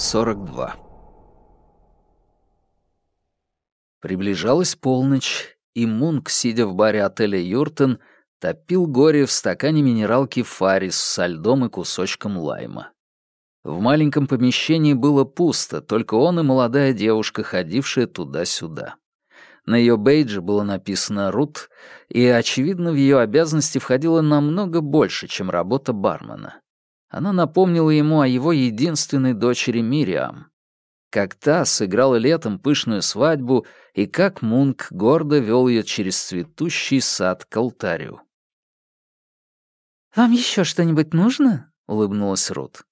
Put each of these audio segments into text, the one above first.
42 Приближалась полночь, и Мунк, сидя в баре отеля «Юртен», топил горе в стакане минералки «Фарис» со льдом и кусочком лайма. В маленьком помещении было пусто, только он и молодая девушка, ходившая туда-сюда. На ее бейдже было написано «Рут», и, очевидно, в ее обязанности входило намного больше, чем работа бармена. Она напомнила ему о его единственной дочери Мириам. Как та сыграла летом пышную свадьбу, и как Мунк гордо вел ее через цветущий сад к алтарю. «Вам еще что-нибудь нужно?» — улыбнулась Рут.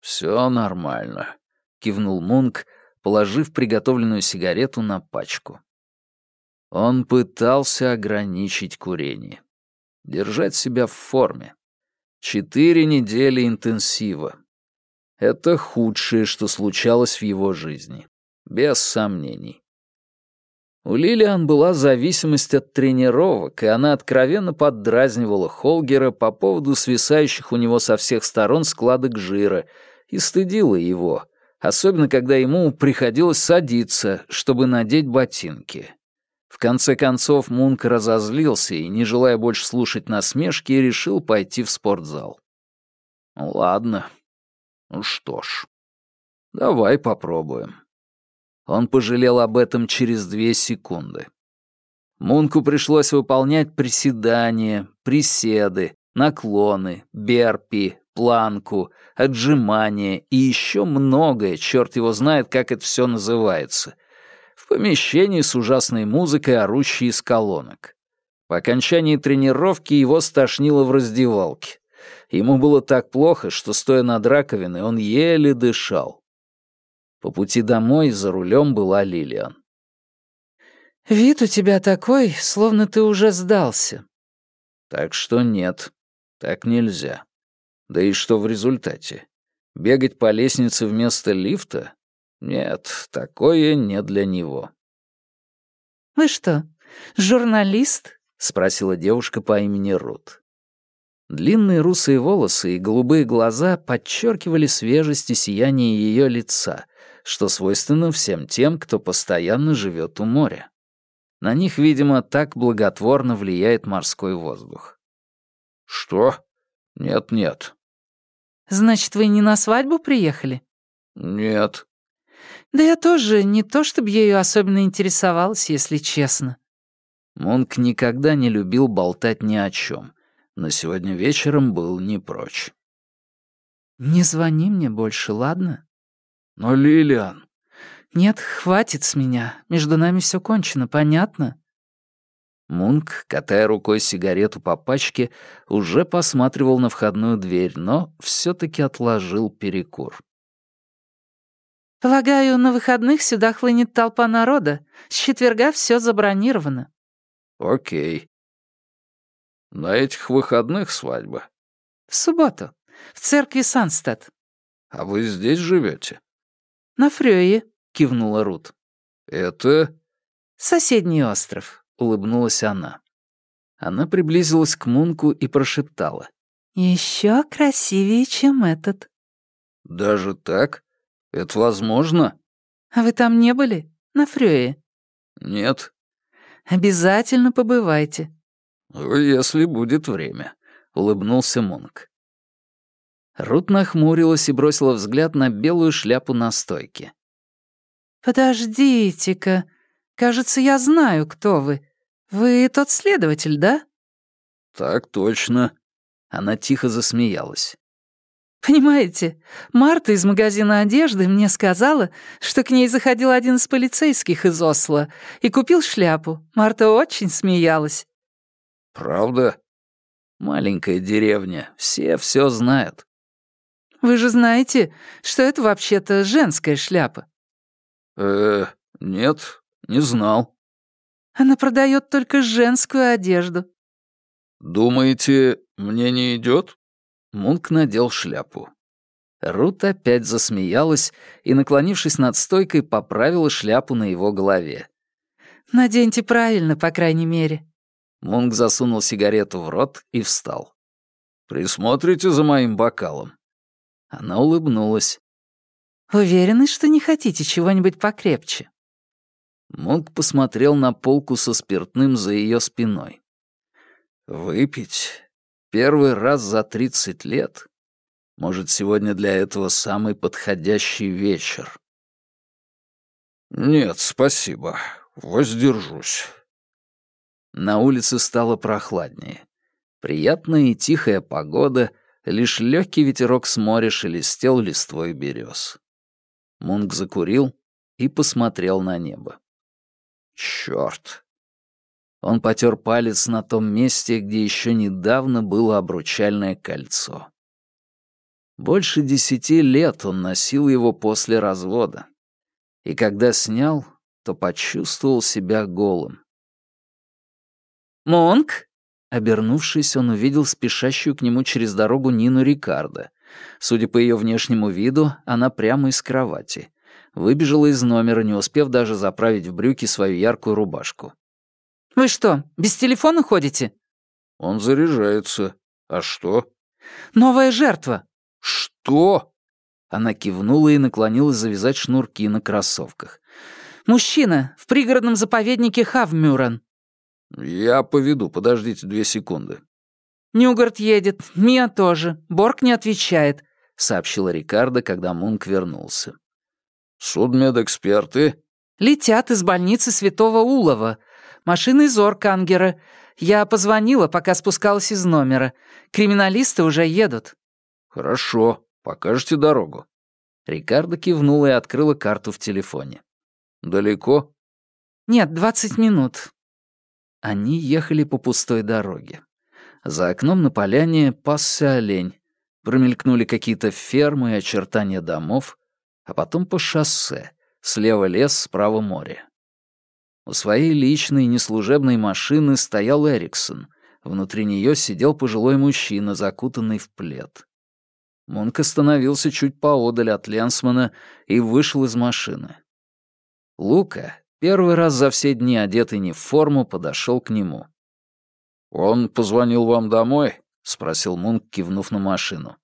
«Все нормально», — кивнул Мунк, положив приготовленную сигарету на пачку. Он пытался ограничить курение. Держать себя в форме. Четыре недели интенсива. Это худшее, что случалось в его жизни. Без сомнений. У Лилиан была зависимость от тренировок, и она откровенно поддразнивала Холгера по поводу свисающих у него со всех сторон складок жира и стыдила его, особенно когда ему приходилось садиться, чтобы надеть ботинки. В конце концов Мунк разозлился и, не желая больше слушать насмешки, решил пойти в спортзал. «Ладно. Ну что ж, давай попробуем». Он пожалел об этом через две секунды. Мунку пришлось выполнять приседания, приседы, наклоны, берпи, планку, отжимания и еще многое, черт его знает, как это все называется — помещении с ужасной музыкой, орущей из колонок. По окончании тренировки его стошнило в раздевалке. Ему было так плохо, что, стоя над раковиной, он еле дышал. По пути домой за рулем была Лилиан. «Вид у тебя такой, словно ты уже сдался». «Так что нет, так нельзя. Да и что в результате? Бегать по лестнице вместо лифта? Нет, такое не для него. «Вы что, журналист?» — спросила девушка по имени Рут. Длинные русые волосы и голубые глаза подчеркивали свежесть и сияние ее лица, что свойственно всем тем, кто постоянно живет у моря. На них, видимо, так благотворно влияет морской воздух. «Что? Нет-нет». «Значит, вы не на свадьбу приехали?» «Нет», да я тоже не то чтобы ею особенно интересовалась, если честно. Мунк никогда не любил болтать ни о чем, но сегодня вечером был не прочь. «Не звони мне больше, ладно?» «Но, Лилиан...» «Нет, хватит с меня. Между нами все кончено, понятно?» Мунк, катая рукой сигарету по пачке, уже посматривал на входную дверь, но все таки отложил перекур. «Полагаю, на выходных сюда хлынет толпа народа. С четверга все забронировано». «Окей. На этих выходных свадьба?» «В субботу. В церкви Санстад». «А вы здесь живете? «На Фрёе», — кивнула Рут. «Это...» «Соседний остров», — улыбнулась она. Она приблизилась к Мунку и прошептала. «Еще красивее, чем этот». «Даже так?» «Это возможно?» «А вы там не были? На Фрёе?» «Нет». «Обязательно побывайте». «Если будет время», — улыбнулся Мунк. Рут нахмурилась и бросила взгляд на белую шляпу на стойке. «Подождите-ка. Кажется, я знаю, кто вы. Вы тот следователь, да?» «Так точно». Она тихо засмеялась. Понимаете, Марта из магазина одежды мне сказала, что к ней заходил один из полицейских из Осло и купил шляпу. Марта очень смеялась. «Правда? Маленькая деревня, все все знают». «Вы же знаете, что это вообще-то женская шляпа?» «Э, нет, не знал». «Она продает только женскую одежду». «Думаете, мне не идет? Мунк надел шляпу. Рут опять засмеялась и, наклонившись над стойкой, поправила шляпу на его голове. «Наденьте правильно, по крайней мере». Мунк засунул сигарету в рот и встал. «Присмотрите за моим бокалом». Она улыбнулась. Уверены, что не хотите чего-нибудь покрепче?» Мунк посмотрел на полку со спиртным за ее спиной. «Выпить? Первый раз за тридцать лет? Может, сегодня для этого самый подходящий вечер?» «Нет, спасибо. Воздержусь». На улице стало прохладнее. Приятная и тихая погода, лишь легкий ветерок с моря шелестел листвой берез. Мунк закурил и посмотрел на небо. Черт! Он потер палец на том месте, где еще недавно было обручальное кольцо. Больше десяти лет он носил его после развода. И когда снял, то почувствовал себя голым. «Монк?» Обернувшись, он увидел спешащую к нему через дорогу Нину Рикардо. Судя по ее внешнему виду, она прямо из кровати. Выбежала из номера, не успев даже заправить в брюки свою яркую рубашку. «Вы что, без телефона ходите?» «Он заряжается. А что?» «Новая жертва». «Что?» Она кивнула и наклонилась завязать шнурки на кроссовках. «Мужчина в пригородном заповеднике Хавмюрен». «Я поведу, подождите две секунды». «Нюгарт едет, Мия тоже. Борг не отвечает», — сообщила Рикардо, когда Мунк вернулся. «Судмедэксперты?» «Летят из больницы Святого Улова. Машины из Оркангера. Я позвонила, пока спускалась из номера. Криминалисты уже едут». «Хорошо. Покажете дорогу». Рикардо кивнула и открыла карту в телефоне. «Далеко?» «Нет, двадцать минут. Они ехали по пустой дороге. За окном на поляне пасся олень. Промелькнули какие-то фермы и очертания домов, а потом по шоссе. Слева лес, справа море. У своей личной неслужебной машины стоял Эриксон. Внутри нее сидел пожилой мужчина, закутанный в плед. Мунк остановился чуть поодаль от Ленсмана и вышел из машины. Лука, Первый раз за все дни, одетый не в форму, подошел к нему. «Он позвонил вам домой?» — спросил Мунк, кивнув на машину.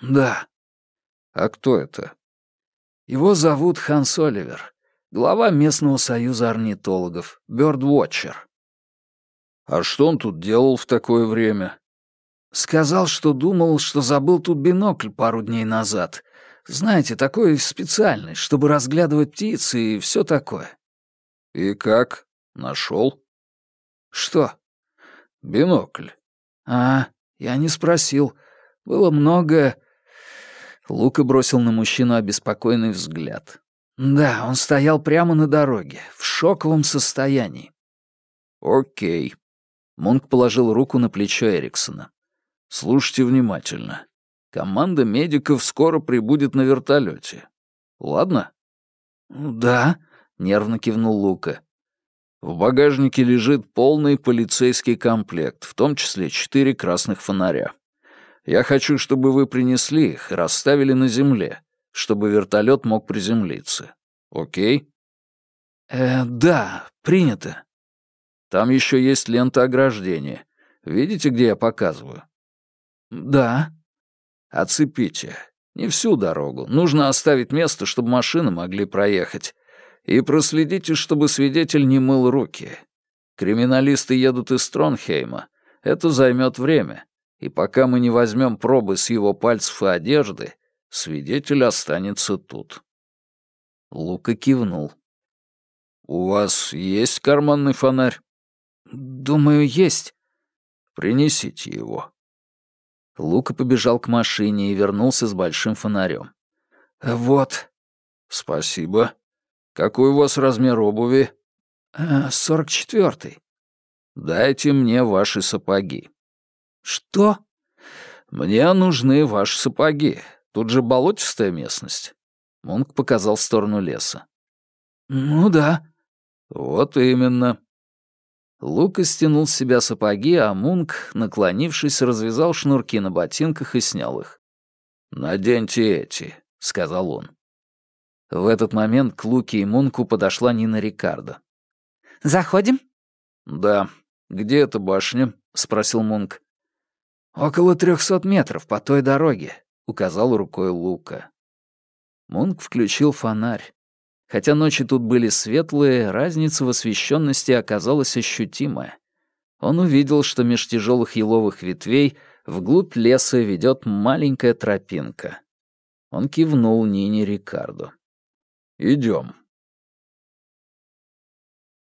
«Да». «А кто это?» «Его зовут Ханс Оливер, глава местного союза орнитологов, Бёрдвотчер». «А что он тут делал в такое время?» «Сказал, что думал, что забыл тут бинокль пару дней назад. Знаете, такой специальный, чтобы разглядывать птиц и все такое. «И как? Нашел? «Что?» «Бинокль». «А, я не спросил. Было много...» Лука бросил на мужчину обеспокоенный взгляд. «Да, он стоял прямо на дороге, в шоковом состоянии». «Окей». Мунк положил руку на плечо Эриксона. «Слушайте внимательно. Команда медиков скоро прибудет на вертолете. Ладно?» «Да», нервно кивнул Лука. В багажнике лежит полный полицейский комплект, в том числе четыре красных фонаря. Я хочу, чтобы вы принесли их и расставили на земле, чтобы вертолет мог приземлиться. Окей? Э, да, принято. Там еще есть лента ограждения. Видите, где я показываю? Да. Оцепите. Не всю дорогу. Нужно оставить место, чтобы машины могли проехать. И проследите, чтобы свидетель не мыл руки. Криминалисты едут из Стронхейма. Это займет время. И пока мы не возьмем пробы с его пальцев и одежды, свидетель останется тут. Лука кивнул. «У вас есть карманный фонарь?» «Думаю, есть». «Принесите его». Лука побежал к машине и вернулся с большим фонарем. «Вот». «Спасибо. Какой у вас размер обуви? Э, сорок четвертый. Дайте мне ваши сапоги. Что? Мне нужны ваши сапоги. Тут же болотистая местность. Мунк показал в сторону леса. Ну да. Вот именно. Лука стянул с себя сапоги, а Мунк, наклонившись, развязал шнурки на ботинках и снял их. «Наденьте эти», — сказал он. В этот момент к Луке и Мунку подошла Нина Рикардо. «Заходим?» «Да. Где эта башня?» — спросил Мунк. «Около трехсот метров по той дороге», — указал рукой Лука. Мунк включил фонарь. Хотя ночи тут были светлые, разница в освещенности оказалась ощутимая. Он увидел, что меж тяжелых еловых ветвей вглубь леса ведет маленькая тропинка. Он кивнул Нине Рикардо. «Идем».